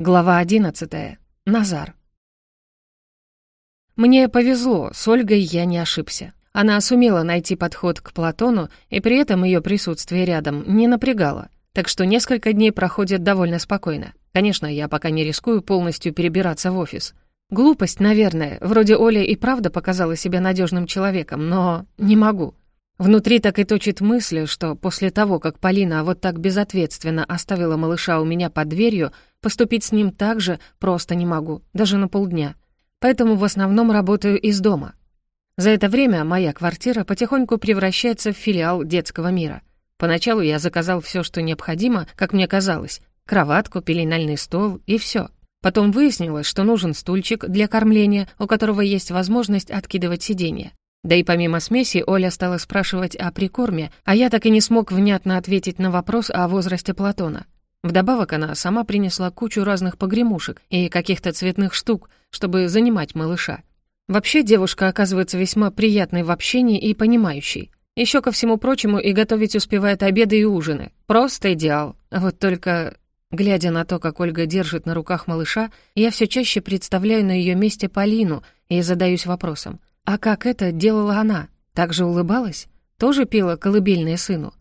Глава 11. Назар. Мне повезло, с Ольгой я не ошибся. Она сумела найти подход к Платону, и при этом ее присутствие рядом не напрягало. Так что несколько дней проходят довольно спокойно. Конечно, я пока не рискую полностью перебираться в офис. Глупость, наверное. Вроде Оля и правда показала себя надежным человеком, но не могу. Внутри так и точит мысль, что после того, как Полина вот так безответственно оставила малыша у меня под дверью, поступить с ним так же просто не могу, даже на полдня. Поэтому в основном работаю из дома. За это время моя квартира потихоньку превращается в филиал детского мира. Поначалу я заказал все, что необходимо, как мне казалось. Кроватку, пеленальный стол и все. Потом выяснилось, что нужен стульчик для кормления, у которого есть возможность откидывать сиденье. Да и помимо смеси Оля стала спрашивать о прикорме, а я так и не смог внятно ответить на вопрос о возрасте Платона. Вдобавок она сама принесла кучу разных погремушек и каких-то цветных штук, чтобы занимать малыша. Вообще девушка оказывается весьма приятной в общении и понимающей. Еще ко всему прочему и готовить успевает обеды и ужины. Просто идеал. Вот только, глядя на то, как Ольга держит на руках малыша, я все чаще представляю на ее месте Полину и задаюсь вопросом, а как это делала она? Так же улыбалась? Тоже пела колыбельные сыну?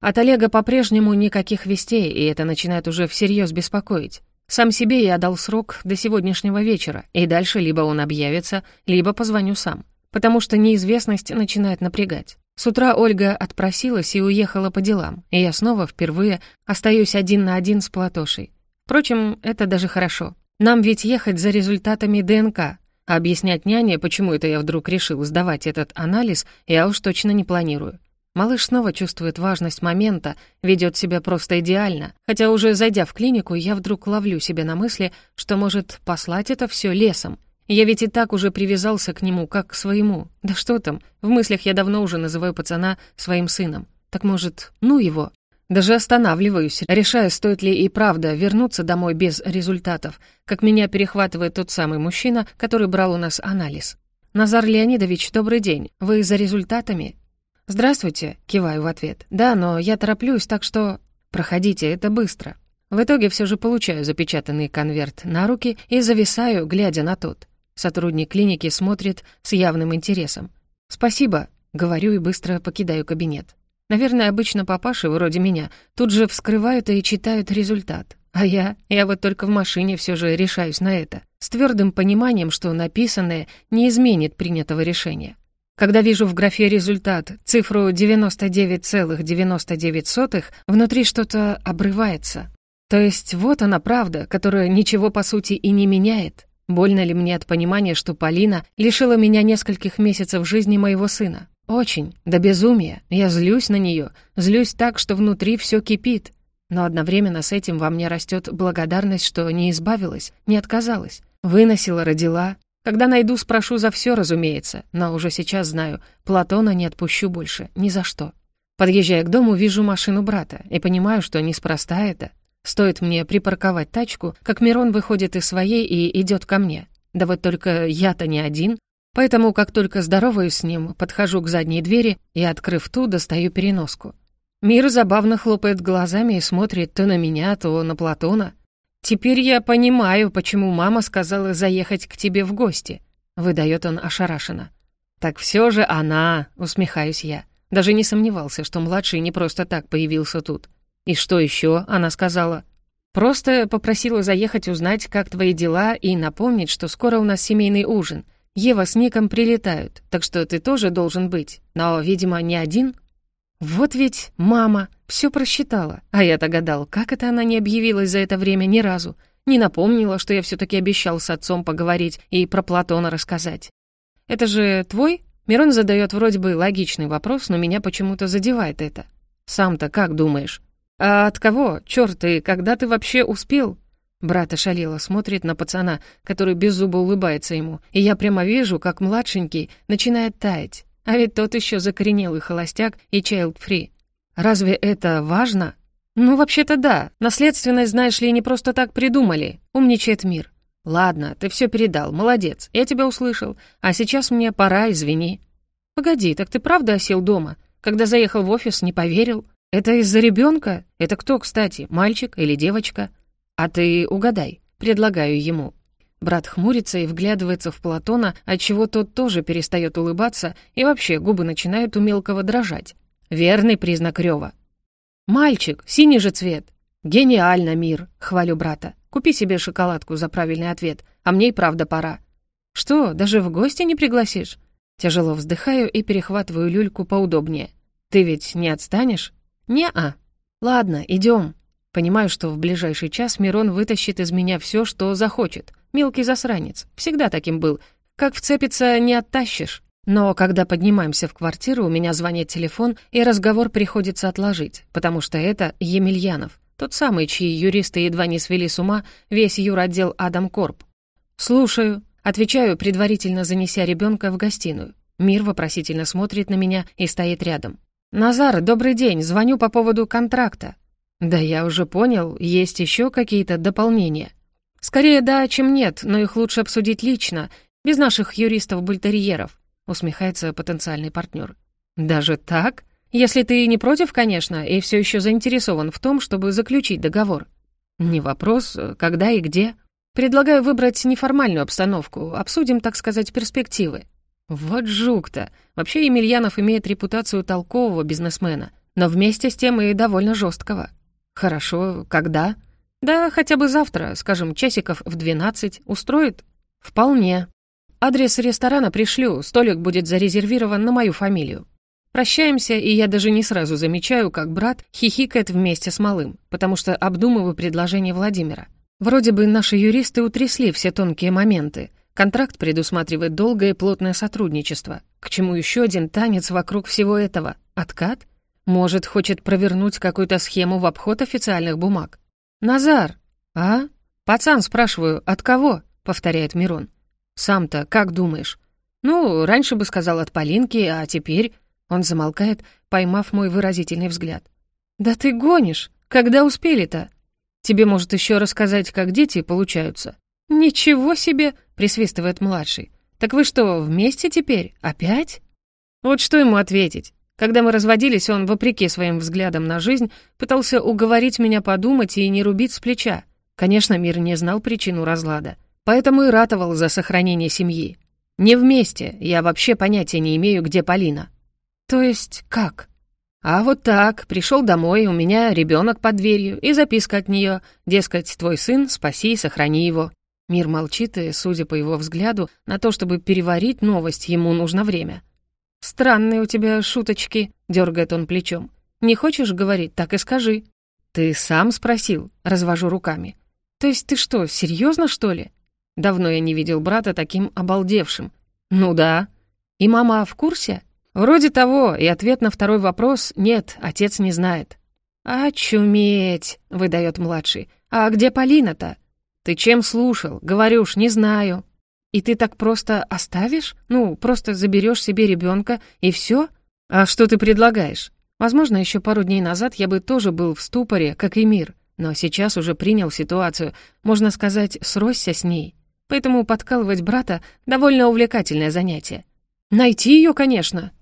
От Олега по-прежнему никаких вестей, и это начинает уже всерьез беспокоить. Сам себе я дал срок до сегодняшнего вечера, и дальше либо он объявится, либо позвоню сам. Потому что неизвестность начинает напрягать. С утра Ольга отпросилась и уехала по делам, и я снова впервые остаюсь один на один с Платошей. Впрочем, это даже хорошо. Нам ведь ехать за результатами ДНК, объяснять няне, почему это я вдруг решил сдавать этот анализ, я уж точно не планирую. Малыш снова чувствует важность момента, ведет себя просто идеально, хотя уже зайдя в клинику, я вдруг ловлю себя на мысли, что может послать это все лесом. Я ведь и так уже привязался к нему, как к своему. Да что там, в мыслях я давно уже называю пацана своим сыном. Так может, ну его? Даже останавливаюсь, решая, стоит ли и правда вернуться домой без результатов, как меня перехватывает тот самый мужчина, который брал у нас анализ. «Назар Леонидович, добрый день. Вы за результатами?» «Здравствуйте», — киваю в ответ. «Да, но я тороплюсь, так что...» «Проходите, это быстро». В итоге все же получаю запечатанный конверт на руки и зависаю, глядя на тот. Сотрудник клиники смотрит с явным интересом. «Спасибо», — говорю и быстро покидаю кабинет. Наверное, обычно папаши, вроде меня, тут же вскрывают и читают результат. А я, я вот только в машине все же решаюсь на это, с твердым пониманием, что написанное не изменит принятого решения. Когда вижу в графе результат цифру 99,99, ,99, внутри что-то обрывается. То есть вот она правда, которая ничего по сути и не меняет. Больно ли мне от понимания, что Полина лишила меня нескольких месяцев жизни моего сына? Очень, до безумия. Я злюсь на нее, злюсь так, что внутри все кипит. Но одновременно с этим во мне растет благодарность, что не избавилась, не отказалась. Выносила, родила. Когда найду, спрошу за все, разумеется, но уже сейчас знаю, Платона не отпущу больше, ни за что. Подъезжая к дому, вижу машину брата и понимаю, что неспроста это. Стоит мне припарковать тачку, как Мирон выходит из своей и идет ко мне. Да вот только я-то не один, Поэтому, как только здороваюсь с ним, подхожу к задней двери и, открыв ту, достаю переноску. Мир забавно хлопает глазами и смотрит то на меня, то на Платона. «Теперь я понимаю, почему мама сказала заехать к тебе в гости», — выдает он ошарашенно. «Так все же она», — усмехаюсь я. Даже не сомневался, что младший не просто так появился тут. «И что еще?» — она сказала. «Просто попросила заехать узнать, как твои дела, и напомнить, что скоро у нас семейный ужин. Ева с Ником прилетают, так что ты тоже должен быть. Но, видимо, не один. Вот ведь мама все просчитала. А я-то гадал, как это она не объявилась за это время ни разу. Не напомнила, что я все таки обещал с отцом поговорить и про Платона рассказать. «Это же твой?» Мирон задает вроде бы логичный вопрос, но меня почему-то задевает это. «Сам-то как думаешь?» «А от кого? Чёрт, и когда ты вообще успел?» Брат ошалело смотрит на пацана, который беззубо улыбается ему, и я прямо вижу, как младшенький начинает таять. А ведь тот еще закоренелый холостяк и child-free. Разве это важно? Ну, вообще-то да. Наследственность, знаешь ли, не просто так придумали. Умничает мир. Ладно, ты все передал, молодец, я тебя услышал. А сейчас мне пора, извини. Погоди, так ты правда осел дома? Когда заехал в офис, не поверил? Это из-за ребенка? Это кто, кстати, мальчик или девочка? «А ты угадай, предлагаю ему. Брат хмурится и вглядывается в Платона, отчего тот тоже перестает улыбаться и вообще губы начинают у мелкого дрожать. Верный признак рёва. «Мальчик, синий же цвет!» «Гениально, мир!» — хвалю брата. «Купи себе шоколадку за правильный ответ, а мне и правда пора». «Что, даже в гости не пригласишь?» Тяжело вздыхаю и перехватываю люльку поудобнее. «Ты ведь не отстанешь?» «Не-а». «Ладно, идем. Понимаю, что в ближайший час Мирон вытащит из меня все, что захочет. Мелкий засранец. Всегда таким был. Как вцепиться, не оттащишь. Но когда поднимаемся в квартиру, у меня звонит телефон, и разговор приходится отложить, потому что это Емельянов, тот самый, чьи юристы едва не свели с ума весь юротдел Адам Корп. «Слушаю», — отвечаю, предварительно занеся ребенка в гостиную. Мир вопросительно смотрит на меня и стоит рядом. «Назар, добрый день, звоню по поводу контракта». «Да я уже понял, есть еще какие-то дополнения?» «Скорее да, чем нет, но их лучше обсудить лично, без наших юристов-бультерьеров», усмехается потенциальный партнер. «Даже так? Если ты не против, конечно, и все еще заинтересован в том, чтобы заключить договор». «Не вопрос, когда и где?» «Предлагаю выбрать неформальную обстановку, обсудим, так сказать, перспективы». «Вот жук-то! Вообще Емельянов имеет репутацию толкового бизнесмена, но вместе с тем и довольно жесткого. «Хорошо, когда?» «Да, хотя бы завтра, скажем, часиков в двенадцать. Устроит?» «Вполне. Адрес ресторана пришлю, столик будет зарезервирован на мою фамилию». Прощаемся, и я даже не сразу замечаю, как брат хихикает вместе с малым, потому что обдумываю предложение Владимира. Вроде бы наши юристы утрясли все тонкие моменты. Контракт предусматривает долгое и плотное сотрудничество. К чему еще один танец вокруг всего этого? Откат? Может, хочет провернуть какую-то схему в обход официальных бумаг. «Назар!» «А? Пацан, спрашиваю, от кого?» — повторяет Мирон. «Сам-то как думаешь?» «Ну, раньше бы сказал от Полинки, а теперь...» Он замолкает, поймав мой выразительный взгляд. «Да ты гонишь! Когда успели-то?» «Тебе, может, еще рассказать, как дети получаются?» «Ничего себе!» — присвистывает младший. «Так вы что, вместе теперь? Опять?» Вот что ему ответить? Когда мы разводились, он, вопреки своим взглядам на жизнь, пытался уговорить меня подумать и не рубить с плеча. Конечно, мир не знал причину разлада, поэтому и ратовал за сохранение семьи. Не вместе, я вообще понятия не имею, где Полина. То есть как? А вот так, пришел домой, у меня ребенок под дверью, и записка от нее, дескать, твой сын, спаси и сохрани его. Мир молчит, и, судя по его взгляду, на то, чтобы переварить новость, ему нужно время. «Странные у тебя шуточки», — дергает он плечом. «Не хочешь говорить, так и скажи». «Ты сам спросил», — развожу руками. «То есть ты что, серьезно что ли?» Давно я не видел брата таким обалдевшим. «Ну да». «И мама в курсе?» «Вроде того, и ответ на второй вопрос — нет, отец не знает». «Очуметь», — выдает младший. «А где Полина-то?» «Ты чем слушал? Говорю уж, не знаю». И ты так просто оставишь? Ну, просто заберешь себе ребенка и все? А что ты предлагаешь? Возможно, еще пару дней назад я бы тоже был в ступоре, как и мир, но сейчас уже принял ситуацию, можно сказать, сросся с ней. Поэтому подкалывать брата — довольно увлекательное занятие. Найти ее, конечно.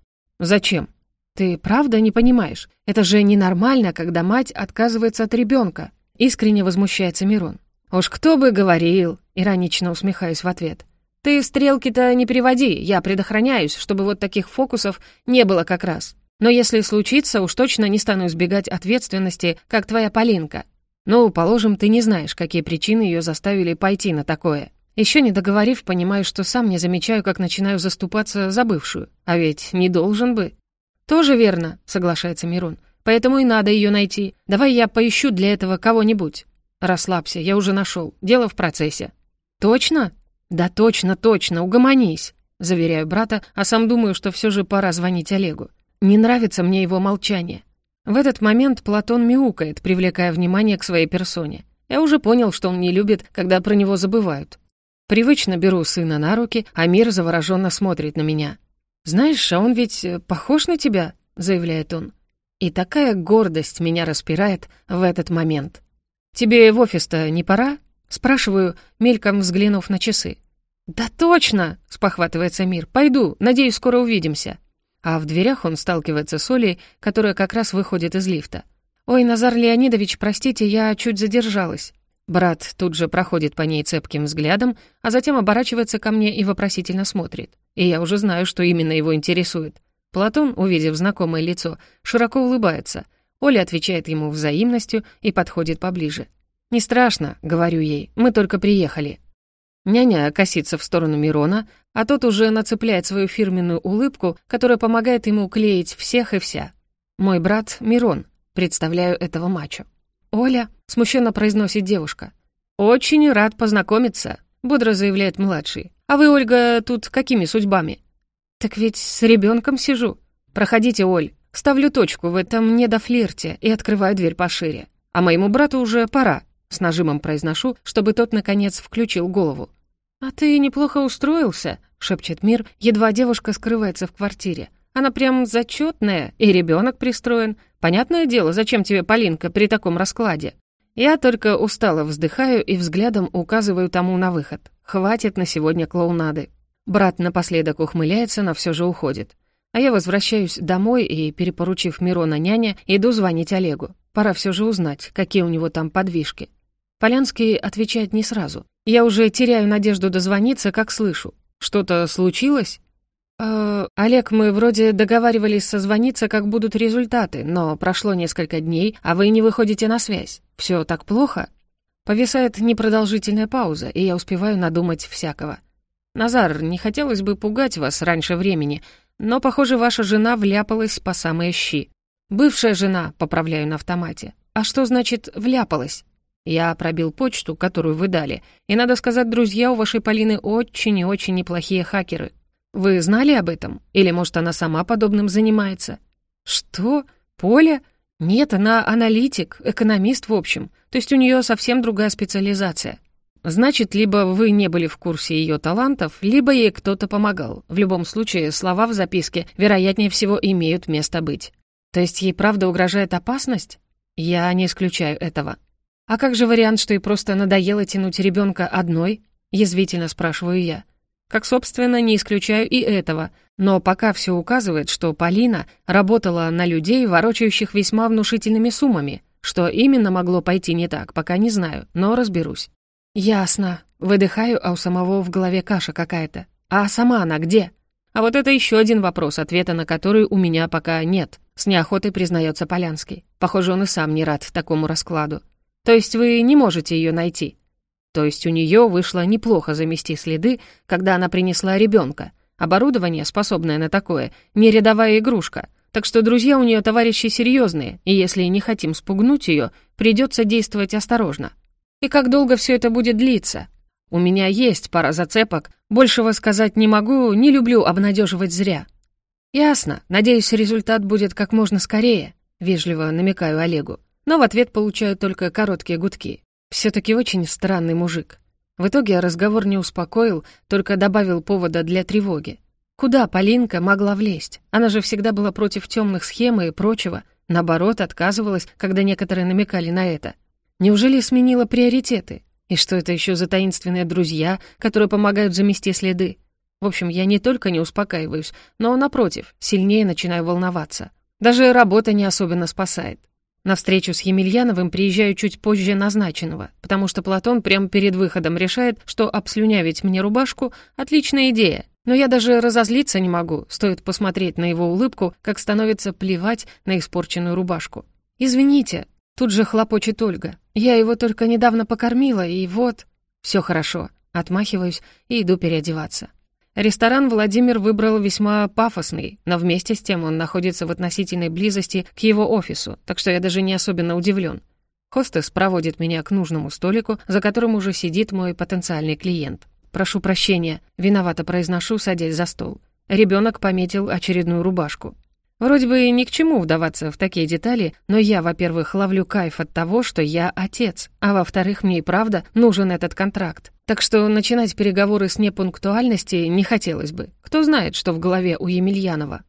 Зачем? Ты правда не понимаешь? Это же ненормально, когда мать отказывается от ребенка. Искренне возмущается Мирон. Уж кто бы говорил, иронично усмехаюсь в ответ. «Ты стрелки-то не переводи, я предохраняюсь, чтобы вот таких фокусов не было как раз. Но если случится, уж точно не стану избегать ответственности, как твоя Полинка. Ну, положим, ты не знаешь, какие причины ее заставили пойти на такое. Еще не договорив, понимаю, что сам не замечаю, как начинаю заступаться за бывшую. А ведь не должен бы». «Тоже верно», — соглашается Мирон. «Поэтому и надо ее найти. Давай я поищу для этого кого-нибудь». «Расслабься, я уже нашел. Дело в процессе». «Точно?» «Да точно, точно, угомонись», — заверяю брата, а сам думаю, что все же пора звонить Олегу. Не нравится мне его молчание. В этот момент Платон мяукает, привлекая внимание к своей персоне. Я уже понял, что он не любит, когда про него забывают. Привычно беру сына на руки, а мир завороженно смотрит на меня. «Знаешь, а он ведь э, похож на тебя», — заявляет он. И такая гордость меня распирает в этот момент. «Тебе в офис-то не пора?» Спрашиваю, мельком взглянув на часы. «Да точно!» — спохватывается Мир. «Пойду, надеюсь, скоро увидимся». А в дверях он сталкивается с Олей, которая как раз выходит из лифта. «Ой, Назар Леонидович, простите, я чуть задержалась». Брат тут же проходит по ней цепким взглядом, а затем оборачивается ко мне и вопросительно смотрит. И я уже знаю, что именно его интересует. Платон, увидев знакомое лицо, широко улыбается. Оля отвечает ему взаимностью и подходит поближе. «Не страшно», — говорю ей, — «мы только приехали». Няня косится в сторону Мирона, а тот уже нацепляет свою фирменную улыбку, которая помогает ему клеить всех и вся. «Мой брат Мирон», — представляю этого мачо. «Оля», — смущенно произносит девушка. «Очень рад познакомиться», — бодро заявляет младший. «А вы, Ольга, тут какими судьбами?» «Так ведь с ребенком сижу. Проходите, Оль. Ставлю точку в этом недофлирте и открываю дверь пошире. А моему брату уже пора», — с нажимом произношу, чтобы тот, наконец, включил голову. «А ты неплохо устроился», — шепчет Мир, едва девушка скрывается в квартире. «Она прям зачетная, и ребенок пристроен. Понятное дело, зачем тебе Полинка при таком раскладе?» Я только устало вздыхаю и взглядом указываю тому на выход. Хватит на сегодня клоунады. Брат напоследок ухмыляется, но все же уходит. А я возвращаюсь домой и, перепоручив Мирона няня, иду звонить Олегу. Пора все же узнать, какие у него там подвижки. Полянский отвечает не сразу. Я уже теряю надежду дозвониться, как слышу. Что-то случилось? «Э, «Олег, мы вроде договаривались созвониться, как будут результаты, но прошло несколько дней, а вы не выходите на связь. Все так плохо?» Повисает непродолжительная пауза, и я успеваю надумать всякого. «Назар, не хотелось бы пугать вас раньше времени, но, похоже, ваша жена вляпалась по самые щи. Бывшая жена, поправляю на автомате. А что значит «вляпалась»?» Я пробил почту, которую вы дали, и, надо сказать, друзья у вашей Полины очень и очень неплохие хакеры. Вы знали об этом? Или, может, она сама подобным занимается? Что? Поля? Нет, она аналитик, экономист, в общем. То есть у нее совсем другая специализация. Значит, либо вы не были в курсе ее талантов, либо ей кто-то помогал. В любом случае, слова в записке, вероятнее всего, имеют место быть. То есть ей правда угрожает опасность? Я не исключаю этого. А как же вариант, что ей просто надоело тянуть ребенка одной? Язвительно спрашиваю я. Как, собственно, не исключаю и этого. Но пока все указывает, что Полина работала на людей, ворочающих весьма внушительными суммами. Что именно могло пойти не так, пока не знаю, но разберусь. «Ясно. Выдыхаю, а у самого в голове каша какая-то. А сама она где?» А вот это еще один вопрос, ответа на который у меня пока нет. С неохотой признается Полянский. Похоже, он и сам не рад такому раскладу. То есть вы не можете ее найти? То есть у нее вышло неплохо замести следы, когда она принесла ребенка. Оборудование, способное на такое, не рядовая игрушка. Так что друзья у нее товарищи серьезные, и если не хотим спугнуть ее, придется действовать осторожно. И как долго все это будет длиться? У меня есть пара зацепок, большего сказать не могу, не люблю обнадеживать зря. Ясно, надеюсь, результат будет как можно скорее, вежливо намекаю Олегу. Но в ответ получаю только короткие гудки. все таки очень странный мужик. В итоге разговор не успокоил, только добавил повода для тревоги. Куда Полинка могла влезть? Она же всегда была против темных схем и прочего. Наоборот, отказывалась, когда некоторые намекали на это. Неужели сменила приоритеты? И что это еще за таинственные друзья, которые помогают замести следы? В общем, я не только не успокаиваюсь, но, напротив, сильнее начинаю волноваться. Даже работа не особенно спасает. На встречу с Емельяновым приезжаю чуть позже назначенного, потому что Платон прямо перед выходом решает, что обслюнявить мне рубашку — отличная идея. Но я даже разозлиться не могу, стоит посмотреть на его улыбку, как становится плевать на испорченную рубашку. «Извините», — тут же хлопочет Ольга. Я его только недавно покормила, и вот... Все хорошо. Отмахиваюсь и иду переодеваться. Ресторан Владимир выбрал весьма пафосный, но вместе с тем он находится в относительной близости к его офису, так что я даже не особенно удивлен. Хостес проводит меня к нужному столику, за которым уже сидит мой потенциальный клиент. «Прошу прощения», — виновато произношу, садясь за стол. Ребенок пометил очередную рубашку. Вроде бы ни к чему вдаваться в такие детали, но я, во-первых, ловлю кайф от того, что я отец, а во-вторых, мне и правда нужен этот контракт. Так что начинать переговоры с непунктуальности не хотелось бы. Кто знает, что в голове у Емельянова.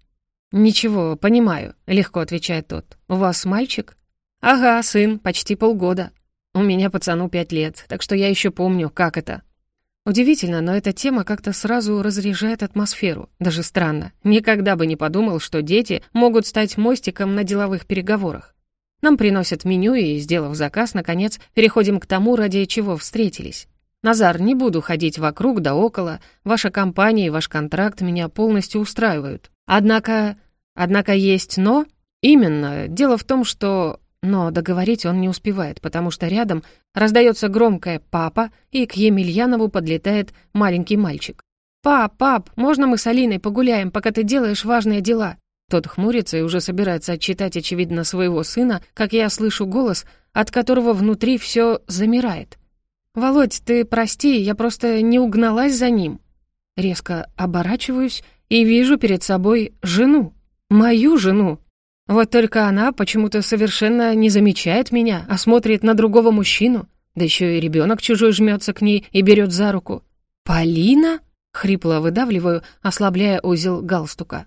«Ничего, понимаю», — легко отвечает тот. «У вас мальчик?» «Ага, сын, почти полгода. У меня пацану пять лет, так что я еще помню, как это Удивительно, но эта тема как-то сразу разряжает атмосферу. Даже странно. Никогда бы не подумал, что дети могут стать мостиком на деловых переговорах. Нам приносят меню, и, сделав заказ, наконец, переходим к тому, ради чего встретились. Назар, не буду ходить вокруг да около, ваша компания и ваш контракт меня полностью устраивают. Однако... Однако есть «но». Именно. Дело в том, что... Но договорить он не успевает, потому что рядом раздается громкое «папа», и к Емельянову подлетает маленький мальчик. «Пап, пап, можно мы с Алиной погуляем, пока ты делаешь важные дела?» Тот хмурится и уже собирается отчитать, очевидно, своего сына, как я слышу голос, от которого внутри все замирает. «Володь, ты прости, я просто не угналась за ним». Резко оборачиваюсь и вижу перед собой жену. Мою жену. Вот только она почему-то совершенно не замечает меня, а смотрит на другого мужчину. Да еще и ребенок чужой жмется к ней и берет за руку. «Полина?» — хрипло выдавливаю, ослабляя узел галстука.